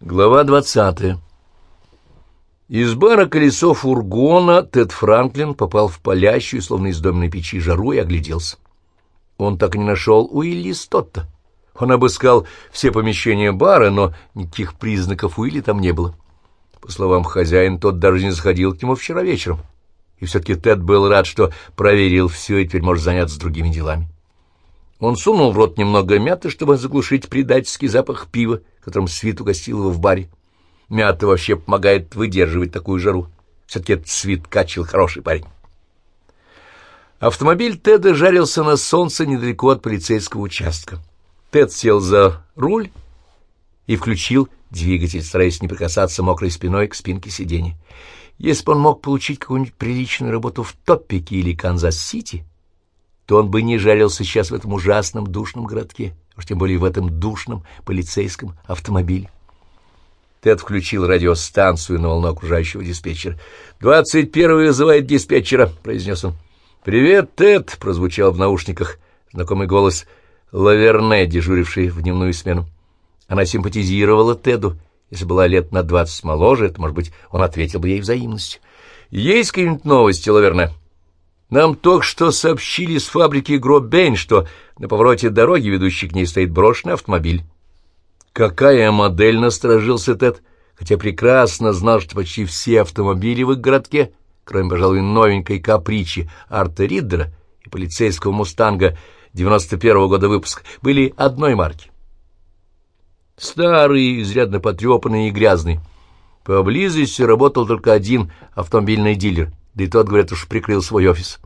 Глава двадцатая Из бара колесо фургона Тед Франклин попал в палящую, словно из домной печи, жару и огляделся. Он так и не нашел Уилли Стотта. Он обыскал все помещения бара, но никаких признаков Уилли там не было. По словам хозяина, тот даже не заходил к нему вчера вечером. И все-таки Тед был рад, что проверил все и теперь может заняться другими делами. Он сунул в рот немного мяты, чтобы заглушить предательский запах пива, которым Свид угостил его в баре. Мята вообще помогает выдерживать такую жару. Все-таки этот Свид Кахилл хороший парень. Автомобиль Теда жарился на солнце недалеко от полицейского участка. Тед сел за руль и включил двигатель, стараясь не прикасаться мокрой спиной к спинке сиденья. Если бы он мог получить какую-нибудь приличную работу в Топике или Канзас-Сити, то он бы не жарился сейчас в этом ужасном душном городке, уж тем более в этом душном полицейском автомобиле. Тед включил радиостанцию на волну окружающего диспетчера. «Двадцать первый вызывает диспетчера», — произнес он. «Привет, Тед!» — прозвучал в наушниках знакомый голос Лаверне, дежуривший в дневную смену. Она симпатизировала Теду. Если была лет на двадцать моложе, то, может быть, он ответил бы ей взаимностью. «Есть какие-нибудь новости, Лаверне?» Нам только что сообщили с фабрики Гробейн, что на повороте дороги, ведущей к ней, стоит брошенный автомобиль. Какая модель, насторожился Тед, хотя прекрасно знал, что почти все автомобили в их городке, кроме, пожалуй, новенькой капричи Арта Риддера и полицейского «Мустанга» 91-го года выпуска, были одной марки. Старый, изрядно потрепанный и грязный. Поблизости работал только один автомобильный дилер, да и тот, говорят, уж прикрыл свой офис.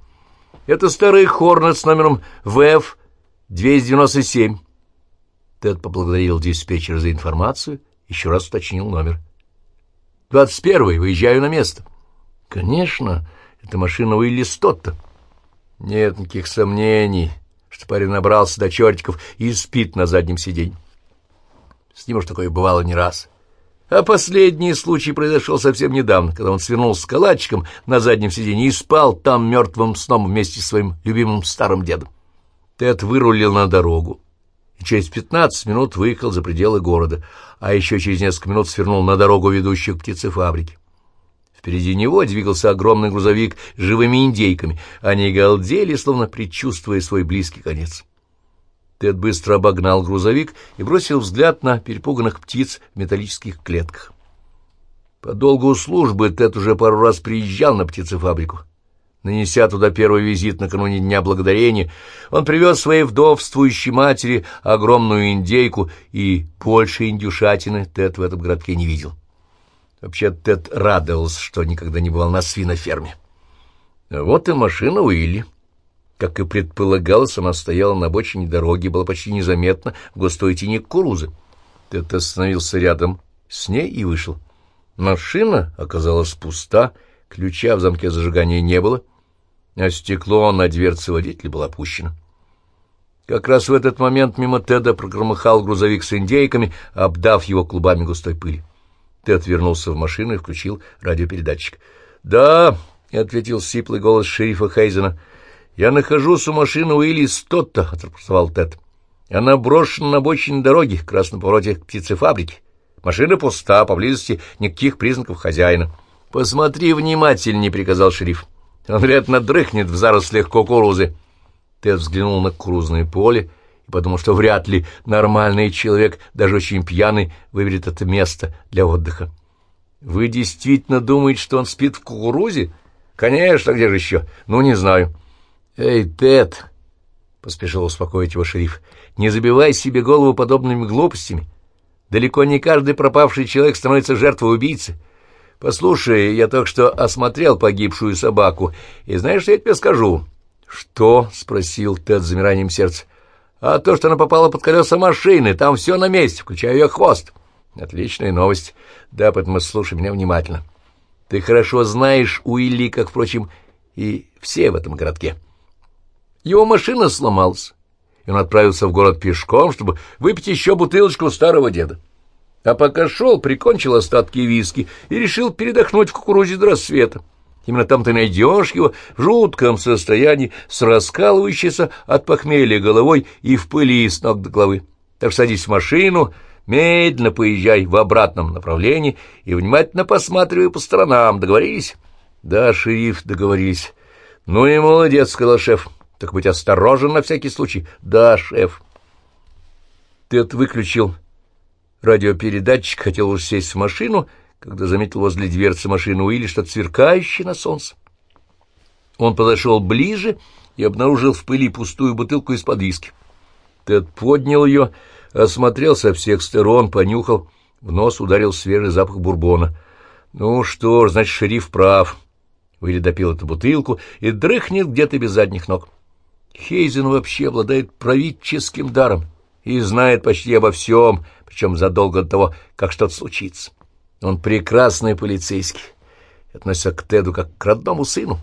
Это старый Хорнет с номером ВФ-297. Тед поблагодарил диспетчера за информацию, еще раз уточнил номер. «Двадцать первый, выезжаю на место». «Конечно, это машина Уилли Стотта». Нет никаких сомнений, что парень набрался до чертиков и спит на заднем сиденье. С ним уж такое бывало не раз. А последний случай произошел совсем недавно, когда он свернулся с калачиком на заднем сиденье и спал там мертвым сном вместе с своим любимым старым дедом. Тед вырулил на дорогу и через пятнадцать минут выехал за пределы города, а еще через несколько минут свернул на дорогу, ведущую к птицефабрике. Впереди него двигался огромный грузовик с живыми индейками. Они галдели, словно предчувствуя свой близкий конец. Тед быстро обогнал грузовик и бросил взгляд на перепуганных птиц в металлических клетках. По долгу службы Тед уже пару раз приезжал на птицефабрику. Нанеся туда первый визит накануне Дня Благодарения, он привез своей вдовствующей матери огромную индейку, и больше индюшатины Тед в этом городке не видел. Вообще Тед радовался, что никогда не бывал на свиноферме. Вот и машина Уилли. Как и предполагалось, она стояла на обочине дороги, была почти незаметна в густой тени кукурузы. Тед остановился рядом с ней и вышел. Машина оказалась пуста, ключа в замке зажигания не было, а стекло на дверце водителя было опущено. Как раз в этот момент мимо Теда прогромыхал грузовик с индейками, обдав его клубами густой пыли. Тед вернулся в машину и включил радиопередатчик. «Да», — ответил сиплый голос шерифа Хейзена, — «Я нахожусь у машины Уилли Стотта», — отрапортовал Тед. «Она брошена на обочине дороги, к красному повороте к птицефабрике. Машина пуста, поблизости никаких признаков хозяина». «Посмотри внимательнее», — приказал шериф. «Он, вероятно, дрыхнет в зарослях кукурузы». Тед взглянул на кукурузное поле и подумал, что вряд ли нормальный человек, даже очень пьяный, выберет это место для отдыха. «Вы действительно думаете, что он спит в кукурузе?» «Конечно, где же еще? Ну, не знаю». «Эй, Тед!» — поспешил успокоить его шериф. «Не забивай себе голову подобными глупостями. Далеко не каждый пропавший человек становится жертвой убийцы. Послушай, я только что осмотрел погибшую собаку, и знаешь, что я тебе скажу?» «Что?» — спросил Тед с замиранием сердца. «А то, что она попала под колеса машины, там все на месте, включая ее хвост». «Отличная новость. Да, поэтому слушай меня внимательно. Ты хорошо знаешь Уилли, как, впрочем, и все в этом городке». Его машина сломалась, и он отправился в город пешком, чтобы выпить еще бутылочку старого деда. А пока шел, прикончил остатки виски и решил передохнуть в кукурузе до рассвета. Именно там ты найдешь его в жутком состоянии, с раскалывающейся от похмелья головой и в пыли с ног до головы. Так садись в машину, медленно поезжай в обратном направлении и внимательно посматривай по сторонам. Договорились? — Да, шериф, договорились. — Ну и молодец, — сказал шеф. — Так быть осторожен на всякий случай. — Да, шеф. Тед выключил радиопередатчик, хотел уж сесть в машину, когда заметил возле дверцы машины Уилли что-то сверкающее на солнце. Он подошел ближе и обнаружил в пыли пустую бутылку из-под виски. Тед поднял ее, осмотрел со всех сторон, понюхал, в нос ударил свежий запах бурбона. Ну что ж, значит, шериф прав. Уилли допил эту бутылку и дрыхнет где-то без задних ног. Хейзен вообще обладает правительским даром и знает почти обо всем, причем задолго до того, как что-то случится. Он прекрасный полицейский, относится к Теду как к родному сыну.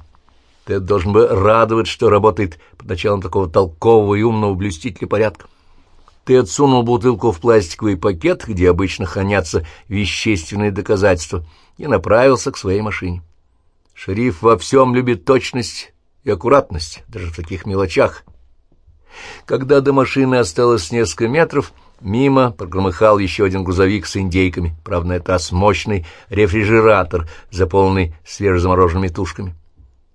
Тед должен бы радовать, что работает под началом такого толкового и умного блюстителя порядка. Тед сунул бутылку в пластиковый пакет, где обычно хранятся вещественные доказательства, и направился к своей машине. Шериф во всем любит точность и аккуратность, даже в таких мелочах. Когда до машины осталось несколько метров, мимо прогромыхал еще один грузовик с индейками, правда, этот раз мощный рефрижератор, заполненный свежезамороженными тушками.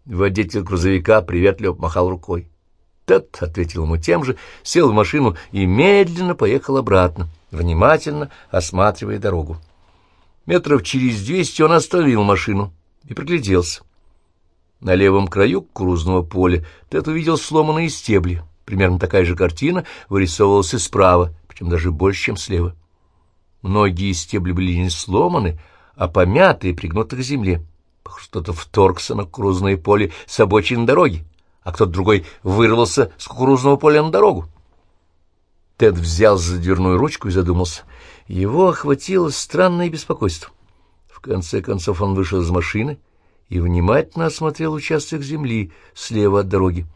Водитель грузовика приветливо махал рукой. Тед ответил ему тем же, сел в машину и медленно поехал обратно, внимательно осматривая дорогу. Метров через двести он остановил машину и пригляделся. На левом краю кукурузного поля Тед увидел сломанные стебли. Примерно такая же картина вырисовывалась и справа, причем даже больше, чем слева. Многие стебли были не сломаны, а помяты и пригнуты к земле. Кто-то вторгся на кукурузное поле с обочины дороги, а кто-то другой вырвался с кукурузного поля на дорогу. Тед взял за дверную ручку и задумался. Его охватило странное беспокойство. В конце концов он вышел из машины и внимательно осмотрел участок земли слева от дороги.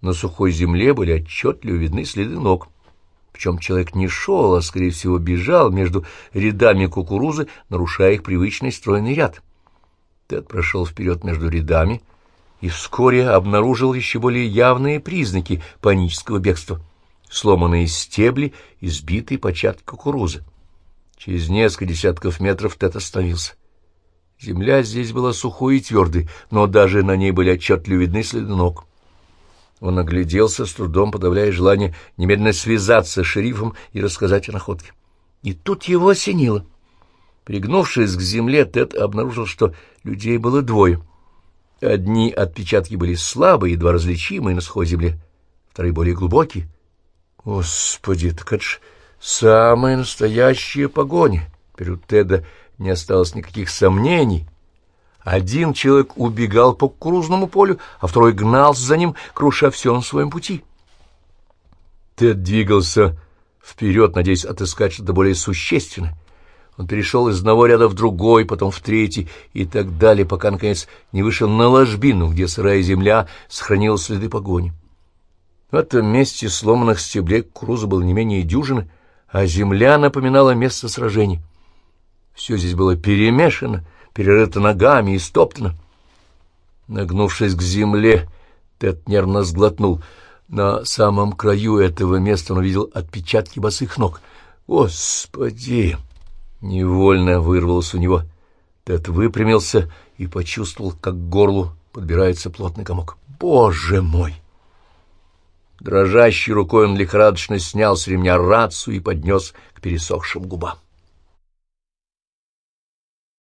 На сухой земле были отчетливо видны следы ног. Причем человек не шел, а, скорее всего, бежал между рядами кукурузы, нарушая их привычный стройный ряд. Тед прошел вперед между рядами и вскоре обнаружил еще более явные признаки панического бегства. Сломанные стебли и сбитые початки кукурузы. Через несколько десятков метров Тед остановился. Земля здесь была сухой и твердой, но даже на ней были отчетливо видны следы ног. Он огляделся, с трудом подавляя желание немедленно связаться с шерифом и рассказать о находке. И тут его осенило — Пригнувшись к земле, Тед обнаружил, что людей было двое. Одни отпечатки были слабые, едва различимые на сухой земле, вторые более глубокие. Господи, так это ж самая настоящая погоня. Теперь у Теда не осталось никаких сомнений. Один человек убегал по кукурузному полю, а второй гнался за ним, круша все на своем пути. Тед двигался вперед, надеясь отыскать что-то более существенное. Он перешел из одного ряда в другой, потом в третий и так далее, пока, наконец, не вышел на ложбину, где сырая земля сохранила следы погони. В этом месте сломанных стеблей кукурузы было не менее дюжины, а земля напоминала место сражений. Все здесь было перемешано, перерыто ногами и стоптано. Нагнувшись к земле, Тед нервно сглотнул. На самом краю этого места он увидел отпечатки босых ног. «Господи!» Невольно вырвалось у него. Тед выпрямился и почувствовал, как к горлу подбирается плотный комок. «Боже мой!» Дрожащей рукой он лихорадочно снял с ремня рацию и поднес к пересохшим губам.